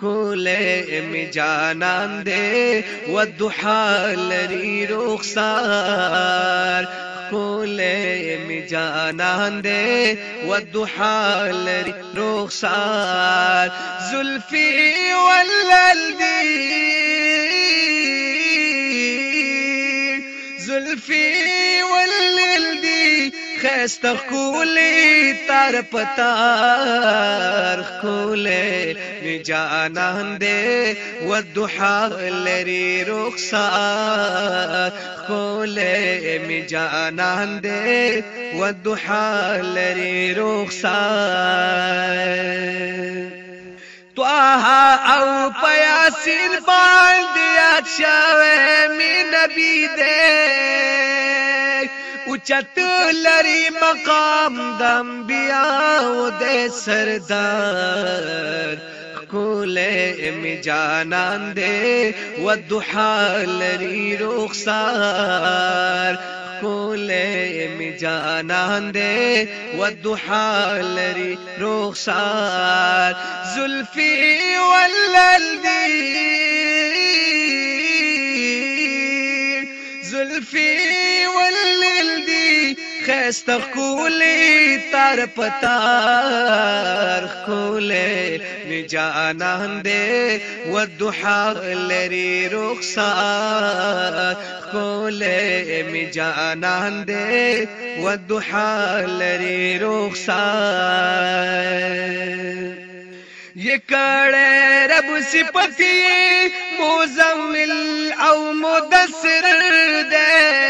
کولې می جانان دې ودحا لري رخسار کولې می جانان دې ودحا لري رخسار زلفي وللدي زلفي وللدي خست کولی تر پتار کولی می جانان دے ودحا لری رخصار کولی می جانان دے ودحا لری رخصار طه أو پیاسین باندې یاد شوه می نبی دې. اوچت لري مقام د انبیاء د سردار کوله می جانان دې ودحا لري رخصار کوله می جانان دے ودحا لري رخصار زلفي وللدي زلفي خست کولی تر پتار کولی می جانان دے ودحا لري رخصار کوله می جانان دے ودحا لري رخصار یکړه رب صفتی مزمل او مدثر دے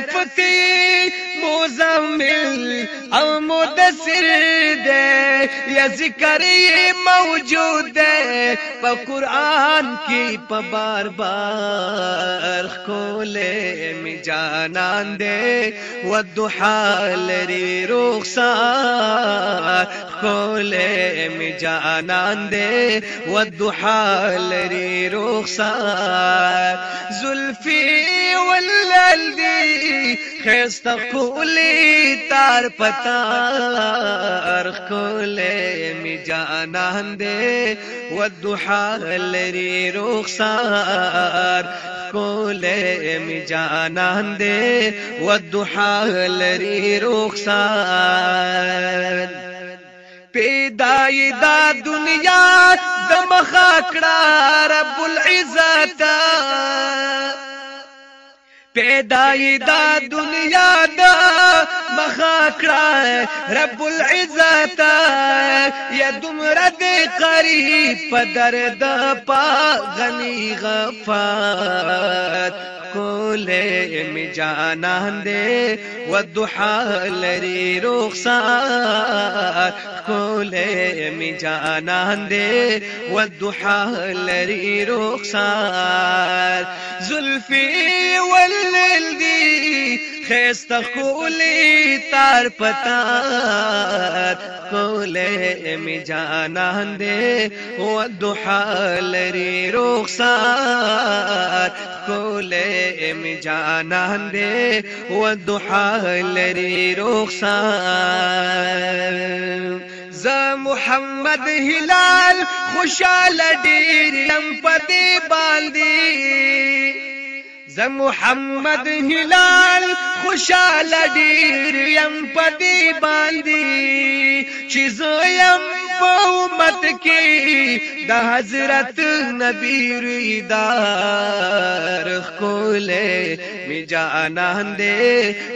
رب صفتی مزمل أو مدثر دے یا ذکر یہ موجود دے پا قرآن کی پا بار بار کھولے می جانان دے ودحا لری رخصار کھولے می جانان دے ودحا لری رخصار زلفی واللدی خیست کولی تار پتار کولی می جانان دے والدحا لری رخصار کولی می جانان دے والدحا لری رخصار پیدای دا دنیا دمخاکڑا رب العزت. پیدای دا دنیا دا مخاکړه رب العزت یا دمر دې قریب پدر د پا غنی غفات۔ کوله می جانان دے ودحا لری رخصار کوله می جانان دے ودحا لری رخصار زلفی واللیل دی خیست تار پتار کوله می جانان دے ودحا لری رخصار کوله می جانان دے ودحا لری رخصار ز محمد هلال خوشاله ډیر يم پدې باندې ز محمد هلال خوشاله ډیر يم پدې باندې چې زویم په امت کې د حضرت نبی ریدار کوله می جانان دې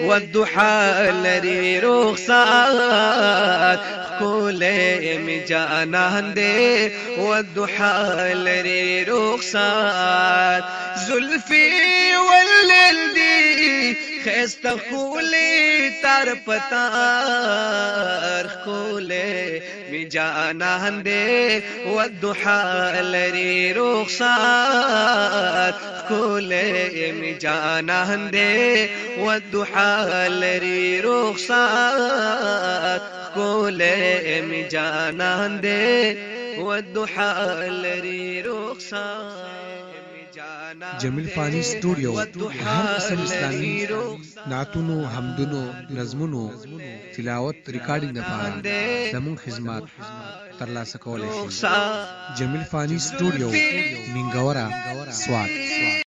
ودحا لري رخصات کوله می جانان دے والضحى لري رخصات زلفي والليل دي خست کولی تر کوله می جانان دے والضحى لري رخصات کوله می جانان دے والضحى لري رخصات کوله می جانان دے والضحى لري جانان جمیل فانی سټوډیو هر قسم اسلامي نعتونو حمدونو نظمونو تلاوت ریکارډینګ لپاره زموږ خدمات ترلاسه کولای شئ جمیل فانی سټوډیو منګورا سوات